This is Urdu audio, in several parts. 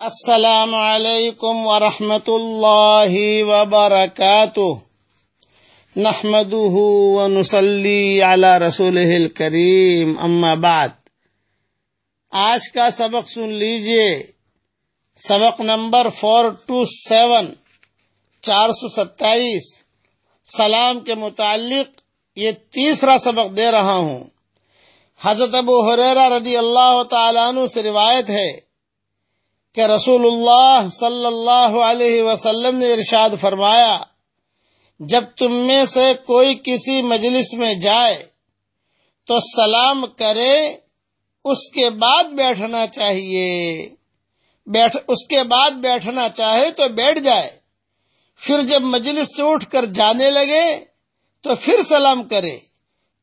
السلام علیکم ورحمۃ اللہ وبرکاتہ۔ نحمده ونصلي على رسوله الكريم اما بعد۔ آج کا سبق سن لیجیے۔ سبق نمبر فور ٹو سیون چار سو ستائیس۔ سلام کے متعلق یہ تیسرا سبق دے رہا ہوں۔ حضرت ابو حریرہ رضی اللہ تعالیٰ عنہ سے روایت ہے کہ رسول اللہ صلی اللہ علیہ وسلم نے ارشاد فرمایا، جب تم میں سے کوئی کسی مجلس میں جائے تو سلام کرے، اس کے بعد بیٹھنا چاہیے۔ بیٹھ، اس کے بعد بیٹھنا چاہے تو بیٹھ جائے۔ پھر جب مجلس سے اٹھ کر جانے لگے تو پھر سلام کرے۔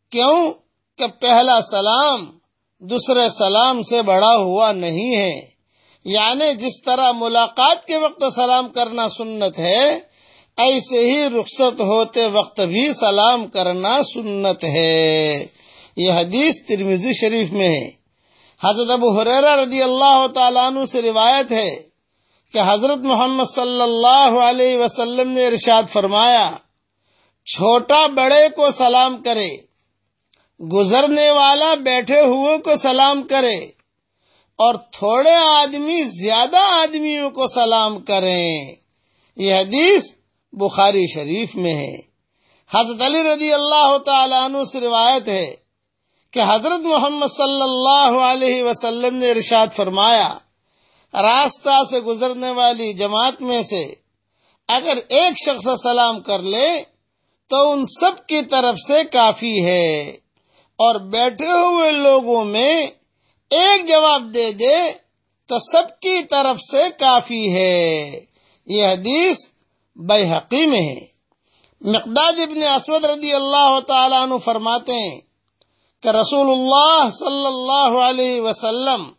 کیوں؟ کہ پہلا سلام دوسرے سلام سے بڑا ہوا نہیں ہے۔ یعنی جس طرح ملاقات کے وقت سلام کرنا سنت ہے، ایسے ہی رخصت ہوتے وقت بھی سلام کرنا سنت ہے۔ یہ حدیث ترمیزی شریف میں ہے۔ حضرت ابو حریرہ رضی اللہ تعالیٰ عنہ سے روایت ہے کہ حضرت محمد صلی اللہ علیہ وسلم نے ارشاد فرمایا، چھوٹا بڑے کو سلام کرے، گزرنے والا بیٹھے ہوئے کو سلام کرے۔ اور تھوڑے آدمی زیادہ آدمیوں کو سلام کریں۔ یہ حدیث بخاری شریف میں ہے۔ حضرت علی رضی اللہ تعالیٰ عنہ سے روایت ہے کہ حضرت محمد صلی اللہ علیہ وسلم نے ارشاد فرمایا، راستہ سے گزرنے والی جماعت میں سے اگر ایک شخص سلام کر لے تو ان سب کی طرف سے کافی ہے اور بیٹھے ہوئے لوگوں میں ایک جواب دے دے تو سب کی طرف سے کافی ہے۔ یہ حدیث بے میں ہے۔ مقداد ابن اسود رضی اللہ تعالیٰ عنہ فرماتے ہیں کہ رسول اللہ صلی اللہ علیہ وسلم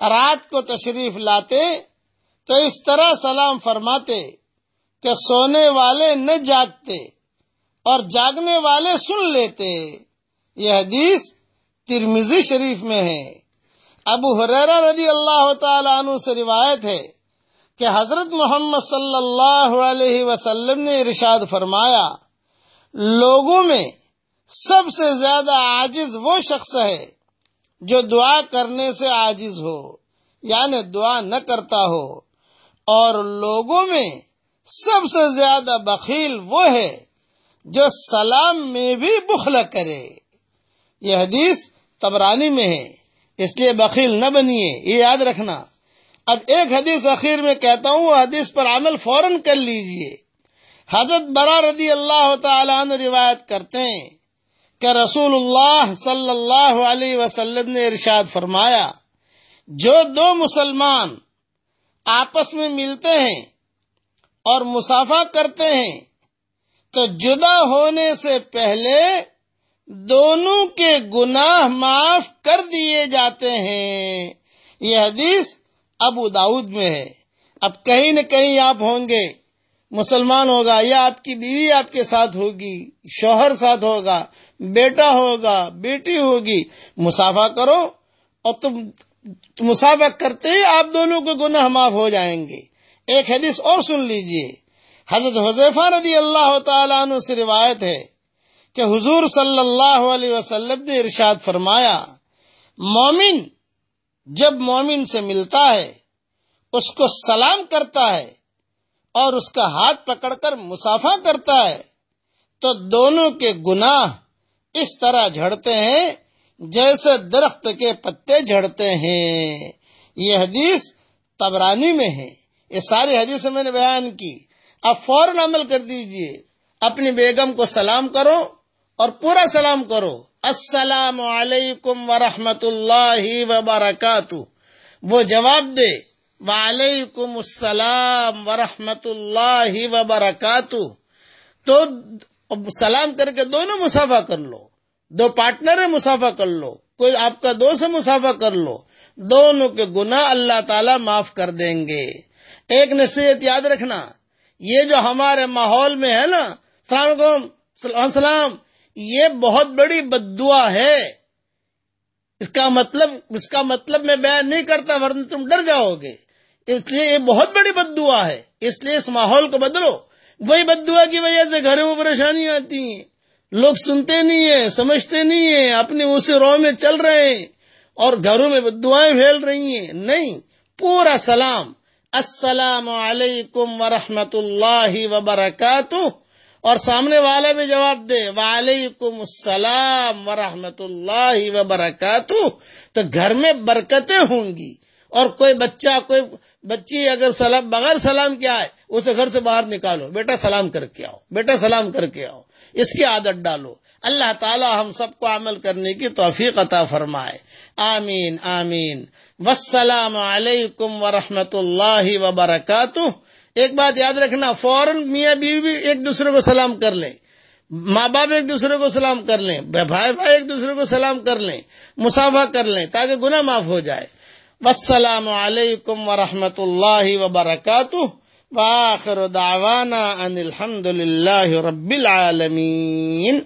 رات کو تشریف لاتے تو اس طرح سلام فرماتے کہ سونے والے نہ جاگتے اور جاگنے والے سن لیتے۔ یہ حدیث ترمزی شریف میں ہے۔ ابو حریرہ رضی اللہ تعالی عنہ سے روایت ہے کہ حضرت محمد صلی اللہ علیہ وسلم نے ارشاد فرمایا، لوگوں میں سب سے زیادہ عاجز وہ شخص ہے جو دعا کرنے سے عاجز ہو یعنی دعا نہ کرتا ہو، اور لوگوں میں سب سے زیادہ بخیل وہ ہے جو سلام میں بھی بخل کرے۔ یہ حدیث تبرانی میں ہے۔ اس لیے بخیل نہ بنیے، یہ یاد رکھنا۔ اب ایک حدیث اخیر میں کہتا ہوں حدیث پر عمل فوراً کر لیجیے۔ حضرت برا رضی اللہ تعالیٰ عنہ روایت کرتے ہیں کہ رسول اللہ صلی اللہ علیہ وسلم نے ارشاد فرمایا، جو دو مسلمان آپس میں ملتے ہیں اور مسافہ کرتے ہیں، تو جدا ہونے سے پہلے دونوں کے گناہ معاف کر دیے جاتے ہیں۔ یہ حدیث ابو داود میں ہے۔ اب کہیں نہ کہیں آپ ہوں گے۔ مسلمان ہوگا، یا آپ کی بیوی آپ کے ساتھ ہوگی، شوہر ساتھ ہوگا، بیٹا ہوگا، بیٹی ہوگی، مسافہ کرو اور تم مسافہ کرتے ہی آپ دونوں کے گناہ معاف ہو جائیں گے۔ ایک حدیث اور سن لیجیے۔ حضرت حضیفہ رضی اللہ تعالیٰ عنہ سے روایت ہے۔ کہ حضور صلی اللہ علیہ وسلم نے ارشاد فرمایا، مومن جب مومن سے ملتا ہے، اس کو سلام کرتا ہے اور اس کا ہاتھ پکڑ کر مسافہ کرتا ہے، تو دونوں کے گناہ اس طرح جھڑتے ہیں جیسے درخت کے پتے جھڑتے ہیں۔ یہ حدیث تبرانی میں ہے۔ یہ ساری حدیث میں نے بیان کی۔ اب فوراً عمل کر دیجیے۔ اپنی بیگم کو سلام کرو۔ اور پورا سلام کرو۔ السلام علیکم ورحمۃ اللہ وبرکاتہ۔ وہ جواب دے۔ وعلیکم السلام ورحمۃ اللہ وبرکاتہ۔ تو سلام کر کے دونوں مسافہ کر لو۔ دو پارٹنر مسافہ کر لو۔ کوئی آپ کا دوست مسافہ کر لو۔ دونوں کے گناہ اللہ تعالی معاف کر دیں گے۔ ایک نصیحت یاد رکھنا۔ یہ جو ہمارے ماحول میں ہے نا السلام علیکم السلام یہ بہت بڑی بد دعا ہے۔ اس کا مطلب اس کا مطلب میں بیان نہیں کرتا، ورنہ تم ڈر جاؤ گے۔ اس لیے یہ بہت بڑی بد دعا ہے۔ اس لیے اس ماحول کو بدلو۔ وہی بد دعا کی وجہ سے گھروں میں پریشانی آتی ہیں۔ لوگ سنتے نہیں ہیں، سمجھتے نہیں ہیں اپنے اسی رو میں چل رہے ہیں اور گھروں میں دعائیں پھیل رہی ہیں۔ نہیں، پورا سلام۔ السلام علیکم ورحمۃ اللہ وبرکاتہ۔ اور سامنے والا بھی جواب دے، وعلیکم السلام ورحمۃ اللہ وبرکاتہ۔ تو گھر میں برکتیں ہوں گی۔ اور کوئی بچہ، کوئی بچی اگر سلام، بغیر سلام کیا ہے اسے گھر سے باہر نکالو۔ بیٹا سلام کر کے آؤ، بیٹا سلام کر کے آؤ۔ اس کی عادت ڈالو۔ اللہ تعالی ہم سب کو عمل کرنے کی توفیق عطا فرمائے۔ آمین آمین۔ والسلام علیکم ورحمۃ اللہ وبرکاتہ۔ ایک بات یاد رکھنا، فوراً میاں بیوی بھی ایک دوسرے کو سلام کر لیں، ماں باپ ایک دوسرے کو سلام کر لیں، بھائی بھائی ایک دوسرے کو سلام کر لیں، مسافہ کر لیں تاکہ گناہ معاف ہو جائے۔ والسلام علیکم ورحمۃ اللہ وبرکاتہ۔ واخر دعوانا ان الحمد للہ رب العالمین۔